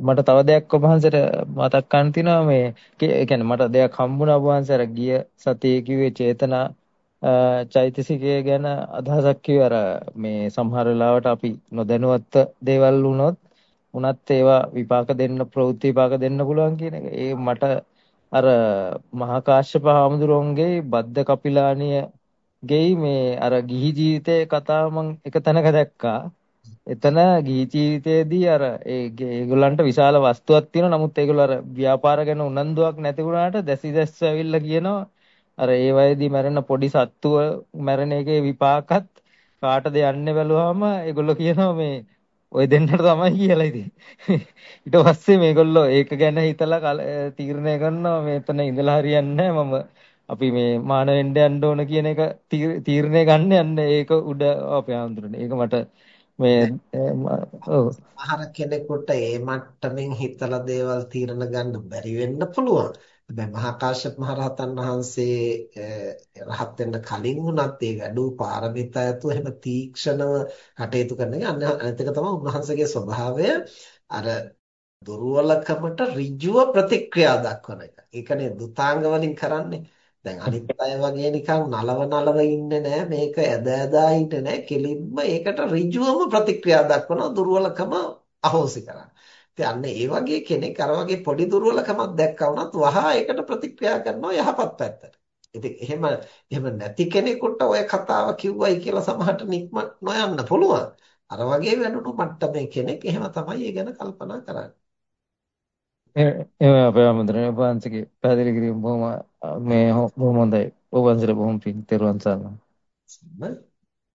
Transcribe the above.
මට තව දෙයක් ඔබ වහන්සේට මතක් කරන්න තියෙනවා මේ ඒ කියන්නේ මට දෙයක් හම්බුණා ඔබ වහන්සේ අර ගිය සතියේ කිව්වේ චේතනා චෛතසිකය ගැන අදහසක් කිව්වේ අර මේ සමහර වෙලාවට අපි නොදැනුවත් දේවල් වුණොත් උනත් ඒවා විපාක දෙන්න ප්‍රවෘත්ති විපාක දෙන්න පුළුවන් කියන එක. ඒ මට අර මහා කාශ්‍යප හාමුදුරුවන්ගේ බද්ද කපිලානිය ගෙයි මේ අර ගිහි ජීවිතයේ කතාව මම එක තැනක දැක්කා. එතන ගිහි ජීවිතයේදී අර ඒ ඒගොල්ලන්ට විශාල වස්තුවක් තියෙනවා. නමුත් ඒගොල්ලෝ අර ව්‍යාපාර ගැන උනන්දුවක් නැති වුණාට දැසි දැස්ස ඇවිල්ලා කියනවා අර ඒ වයේදී මැරෙන පොඩි සත්තුව මැරෙන එකේ විපාකත් කාටද යන්නේ බැලුවාම ඒගොල්ලෝ කියනවා මේ ওই දෙන්නට තමයි කියලා ඉතින්. ඊට පස්සේ මේගොල්ලෝ ඒක ගැන හිතලා තීරණය කරනවා මෙතන ඉඳලා හරියන්නේ නැහැ මම අපි මේ මාන වෙන්න යන්න ඕන කියන එක තීරණය ගන්න යන්නේ ඒක උඩ අපේ ආන්දරනේ. ඒක මට මේ ඔව් ආහාර කෙනෙකුට ඒ මට්ටමින් හිතලා දේවල් තීරණ ගන්න බැරි වෙන්න පුළුවන්. හැබැයි මහා කාශ්‍යප මහ රහතන් වහන්සේ රහත් වෙන්න කලින් වුණත් ඒ වැඩූ පාරමිතා ඇතුව එහෙම තීක්ෂණව කටයුතු කරන එක අනිත් එක තමයි උන්වහන්සේගේ ස්වභාවය අර දුර්වලකමට ඍජුව ප්‍රතික්‍රියා දක්වන එක. ඒකනේ දුතාංග වලින් කරන්නේ. දැන් අනිත් අය වගේ නිකන් නලව නලව ඉන්නේ නැහැ මේක ඇද ඇදා ඉන්නේ නැහැ කෙලින්ම ඒකට ඍජුවම ප්‍රතික්‍රියා දක්වනවා දුර්වලකම අහෝසි කරන්න. ඉතින් අන්න ඒ වගේ කෙනෙක් අර වගේ පොඩි දුර්වලකමක් දැක්කා වුණත් වහා ඒකට ප්‍රතික්‍රියා කරනවා යහපත් පැත්තට. ඉතින් එහෙම එහෙම නැති කෙනෙකුට ඔය කතාව කිව්වයි කියලා සමහරට නික්ම නොයන්න පුළුවන්. අර වගේ වෙනුණු මට්ටමේ කෙනෙක් එහෙම තමයි ඒ ගැන කල්පනා කරන්නේ. එහෙම අපේ ආමන්ත්‍රණය ඔබ වහන්සේගේ පැහැදිලි කිරීම බොහොම මේ බොහොම හොඳයි. ඔබ වහන්සේට බොහොම පිං තෙරුවන් සරණයි.